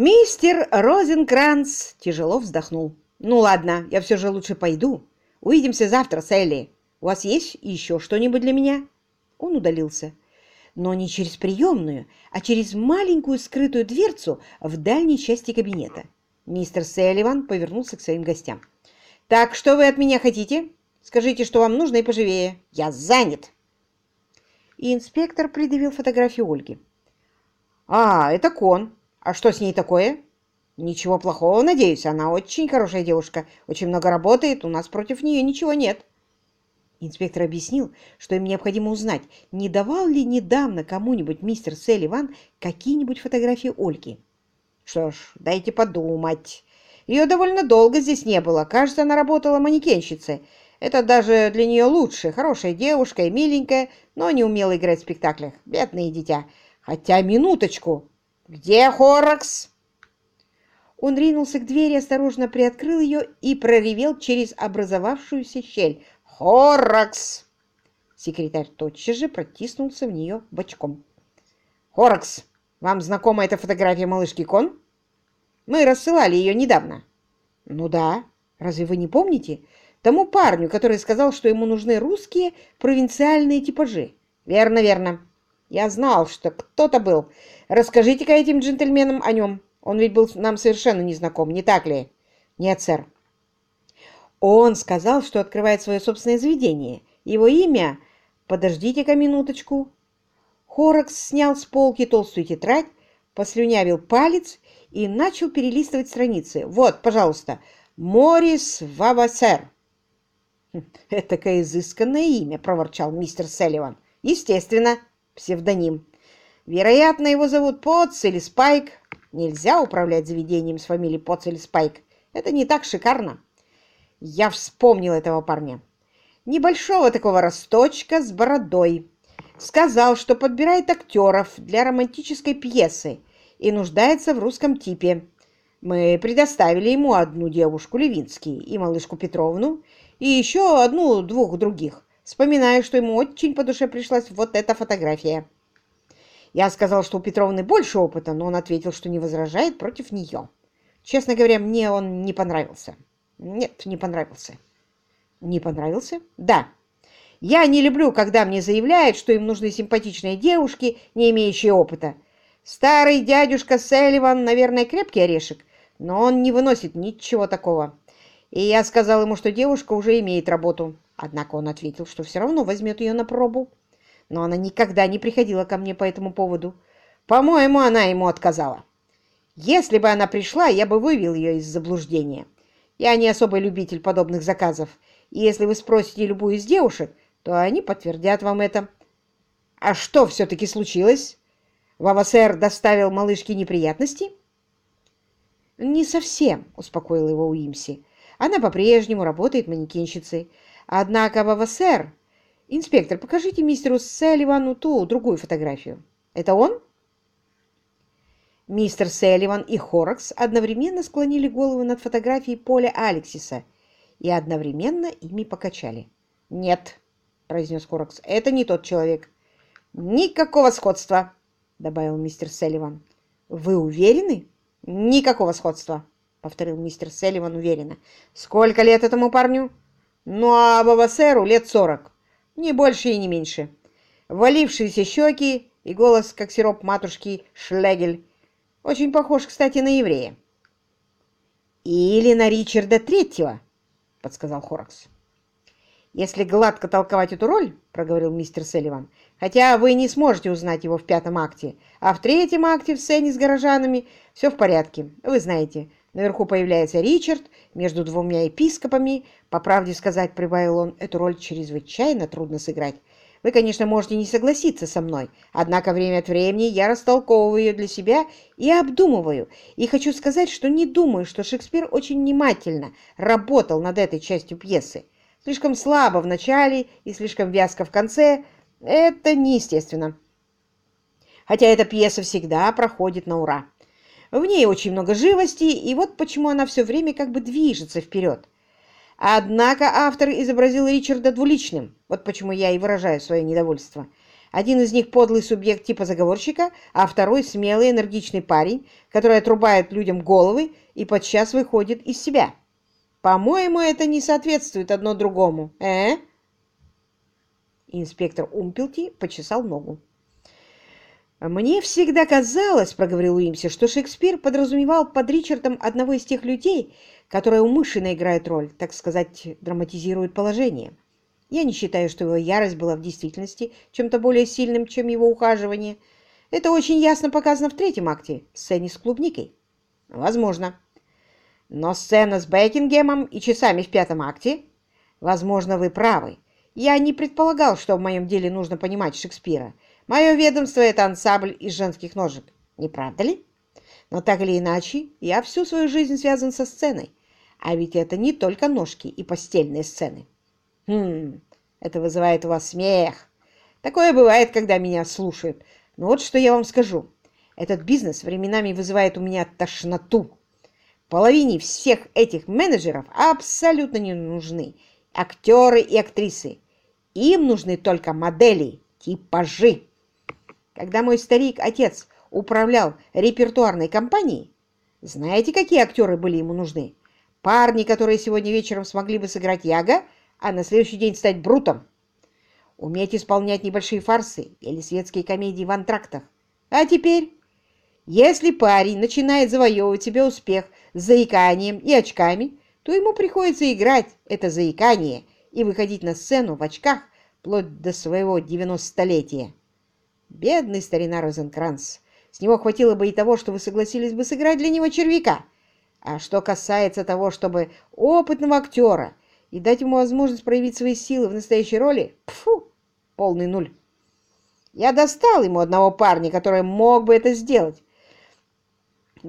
Мистер Розенкранц тяжело вздохнул. «Ну ладно, я все же лучше пойду. Увидимся завтра, Сэлли. У вас есть еще что-нибудь для меня?» Он удалился. Но не через приемную, а через маленькую скрытую дверцу в дальней части кабинета. Мистер Селливан повернулся к своим гостям. «Так, что вы от меня хотите? Скажите, что вам нужно и поживее. Я занят!» И инспектор предъявил фотографию Ольги. «А, это Кон. А что с ней такое?» «Ничего плохого, надеюсь. Она очень хорошая девушка, очень много работает, у нас против нее ничего нет». Инспектор объяснил, что им необходимо узнать, не давал ли недавно кому-нибудь мистер Селливан какие-нибудь фотографии Ольги. «Что ж, дайте подумать. Ее довольно долго здесь не было. Кажется, она работала манекенщицей. Это даже для нее лучше. Хорошая девушка и миленькая, но не умела играть в спектаклях. Бедное дитя. Хотя, минуточку. Где Хоракс?» Он ринулся к двери, осторожно приоткрыл ее и проревел через образовавшуюся щель. «Хоракс!» Секретарь тотчас же протиснулся в нее бочком. «Хоракс, вам знакома эта фотография малышки Кон? Мы рассылали ее недавно». «Ну да. Разве вы не помните? Тому парню, который сказал, что ему нужны русские провинциальные типажи». «Верно, верно. Я знал, что кто-то был. Расскажите-ка этим джентльменам о нем». Он ведь был нам совершенно незнаком, не так ли? Нет, сэр. Он сказал, что открывает свое собственное заведение. Его имя... Подождите-ка минуточку. Хоракс снял с полки толстую тетрадь, послюнявил палец и начал перелистывать страницы. Вот, пожалуйста, Морис Вавасер. «Хм, «Этакое изысканное имя», — проворчал мистер Селливан. «Естественно, псевдоним. Вероятно, его зовут Потс или Спайк. Нельзя управлять заведением с фамилией Потс или Спайк. Это не так шикарно. Я вспомнил этого парня. Небольшого такого росточка с бородой. Сказал, что подбирает актеров для романтической пьесы и нуждается в русском типе. Мы предоставили ему одну девушку Левинский и малышку Петровну, и еще одну-двух других. Вспоминаю, что ему очень по душе пришлась вот эта фотография. Я сказал, что у Петровны больше опыта, но он ответил, что не возражает против нее. Честно говоря, мне он не понравился. Нет, не понравился. Не понравился? Да. Я не люблю, когда мне заявляют, что им нужны симпатичные девушки, не имеющие опыта. Старый дядюшка Селливан, наверное, крепкий орешек, но он не выносит ничего такого. И я сказал ему, что девушка уже имеет работу. Однако он ответил, что все равно возьмет ее на пробу но она никогда не приходила ко мне по этому поводу. По-моему, она ему отказала. Если бы она пришла, я бы вывел ее из заблуждения. Я не особый любитель подобных заказов, и если вы спросите любую из девушек, то они подтвердят вам это. А что все-таки случилось? Вавасер доставил малышке неприятности? Не совсем, успокоил его Уимси. Она по-прежнему работает манекенщицей. Однако Вавасер «Инспектор, покажите мистеру Селливану ту, другую фотографию. Это он?» Мистер Селливан и Хоракс одновременно склонили голову над фотографией Поля Алексиса и одновременно ими покачали. «Нет», — произнес Хоракс, — «это не тот человек». «Никакого сходства», — добавил мистер Селливан. «Вы уверены?» «Никакого сходства», — повторил мистер Селливан уверенно. «Сколько лет этому парню?» «Ну, а Бабасеру лет сорок». Не больше и не меньше. Валившиеся щеки и голос, как сироп матушки Шлегель. Очень похож, кстати, на еврея. «Или на Ричарда Третьего», — подсказал Хоракс. «Если гладко толковать эту роль, — проговорил мистер Селливан, — хотя вы не сможете узнать его в пятом акте, а в третьем акте в сцене с горожанами все в порядке. Вы знаете, наверху появляется Ричард, между двумя епископами. По правде сказать, прибавил он, эту роль чрезвычайно трудно сыграть. Вы, конечно, можете не согласиться со мной, однако время от времени я растолковываю ее для себя и обдумываю. И хочу сказать, что не думаю, что Шекспир очень внимательно работал над этой частью пьесы. Слишком слабо в начале и слишком вязко в конце. Это неестественно. Хотя эта пьеса всегда проходит на ура. В ней очень много живости, и вот почему она все время как бы движется вперед. Однако автор изобразил Ричарда двуличным. Вот почему я и выражаю свое недовольство. Один из них подлый субъект типа заговорщика, а второй смелый, энергичный парень, который отрубает людям головы и подчас выходит из себя. По-моему, это не соответствует одно другому, э? Инспектор Умпелти почесал ногу. «Мне всегда казалось, — проговорил Уимси, — что Шекспир подразумевал под Ричардом одного из тех людей, которые умышленно играют роль, так сказать, драматизируют положение. Я не считаю, что его ярость была в действительности чем-то более сильным, чем его ухаживание. Это очень ясно показано в третьем акте, сцене с клубникой. Возможно. Но сцена с Бекингемом и часами в пятом акте? Возможно, вы правы. Я не предполагал, что в моем деле нужно понимать Шекспира — Мое ведомство — это ансамбль из женских ножек. Не правда ли? Но так или иначе, я всю свою жизнь связан со сценой. А ведь это не только ножки и постельные сцены. Хм, это вызывает у вас смех. Такое бывает, когда меня слушают. Но вот что я вам скажу. Этот бизнес временами вызывает у меня тошноту. Половине всех этих менеджеров абсолютно не нужны актеры и актрисы. Им нужны только модели, типажи. Когда мой старик-отец управлял репертуарной компанией, знаете, какие актеры были ему нужны? Парни, которые сегодня вечером смогли бы сыграть Яга, а на следующий день стать Брутом. Уметь исполнять небольшие фарсы или светские комедии в антрактах. А теперь, если парень начинает завоевывать себе успех с заиканием и очками, то ему приходится играть это заикание и выходить на сцену в очках вплоть до своего девяностолетия. Бедный старина Розенкранц. С него хватило бы и того, что вы согласились бы сыграть для него червяка. А что касается того, чтобы опытного актера и дать ему возможность проявить свои силы в настоящей роли, пфу, полный нуль. Я достал ему одного парня, который мог бы это сделать.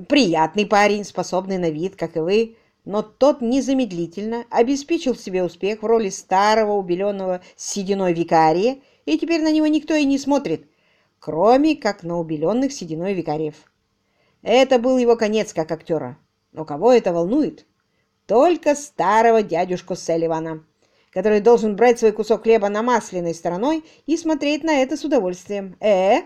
Приятный парень, способный на вид, как и вы, но тот незамедлительно обеспечил себе успех в роли старого убеленного сединой викария, и теперь на него никто и не смотрит, кроме как на убеленных сединой викариев. Это был его конец как актера. Но кого это волнует? Только старого дядюшку Селливана, который должен брать свой кусок хлеба на масляной стороной и смотреть на это с удовольствием. Э?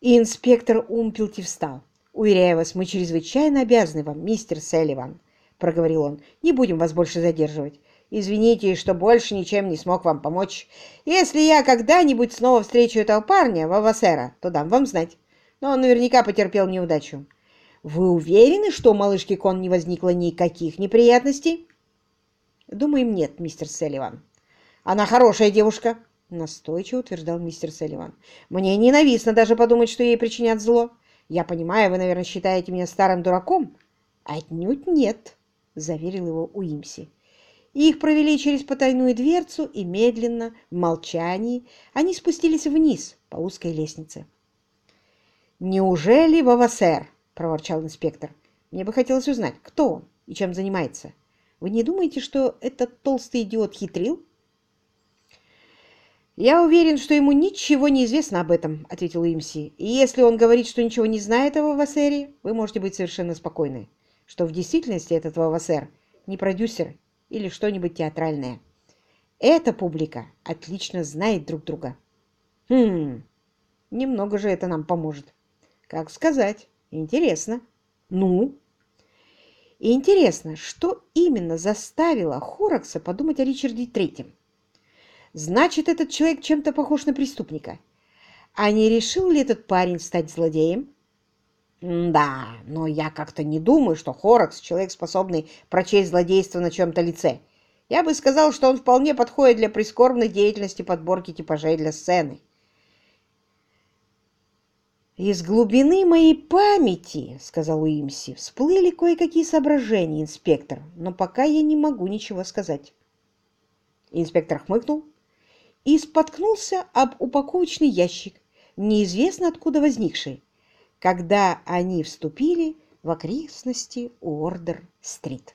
И инспектор Умпелти встал. «Уверяю вас, мы чрезвычайно обязаны вам, мистер Селливан», — проговорил он. «Не будем вас больше задерживать. Извините, что больше ничем не смог вам помочь. Если я когда-нибудь снова встречу этого парня, Вавасера, то дам вам знать. Но он наверняка потерпел неудачу. Вы уверены, что у малышки Кон не возникло никаких неприятностей? Думаем, нет, мистер Селливан. Она хорошая девушка, настойчиво утверждал мистер Селливан. Мне ненавистно даже подумать, что ей причинят зло. Я понимаю, вы, наверное, считаете меня старым дураком. Отнюдь нет, заверил его Уимси. Их провели через потайную дверцу, и медленно, в молчании, они спустились вниз по узкой лестнице. «Неужели Вавасер?» – проворчал инспектор. «Мне бы хотелось узнать, кто он и чем занимается. Вы не думаете, что этот толстый идиот хитрил?» «Я уверен, что ему ничего не известно об этом», — ответил Имси. «И если он говорит, что ничего не знает о Вавасере, вы можете быть совершенно спокойны, что в действительности этот Вавасер не продюсер или что-нибудь театральное. Эта публика отлично знает друг друга. Хм, немного же это нам поможет. Как сказать? Интересно. Ну? интересно, что именно заставило Хоракса подумать о Ричарде Третьем? Значит, этот человек чем-то похож на преступника. А не решил ли этот парень стать злодеем? Да, но я как-то не думаю, что Хоракс — человек, способный прочесть злодейство на чем-то лице. Я бы сказал, что он вполне подходит для прискорбной деятельности подборки типажей для сцены. «Из глубины моей памяти, — сказал Уимси, — всплыли кое-какие соображения, инспектор, но пока я не могу ничего сказать». Инспектор хмыкнул и споткнулся об упаковочный ящик, неизвестно откуда возникший, когда они вступили в окрестности Уордер-стрит.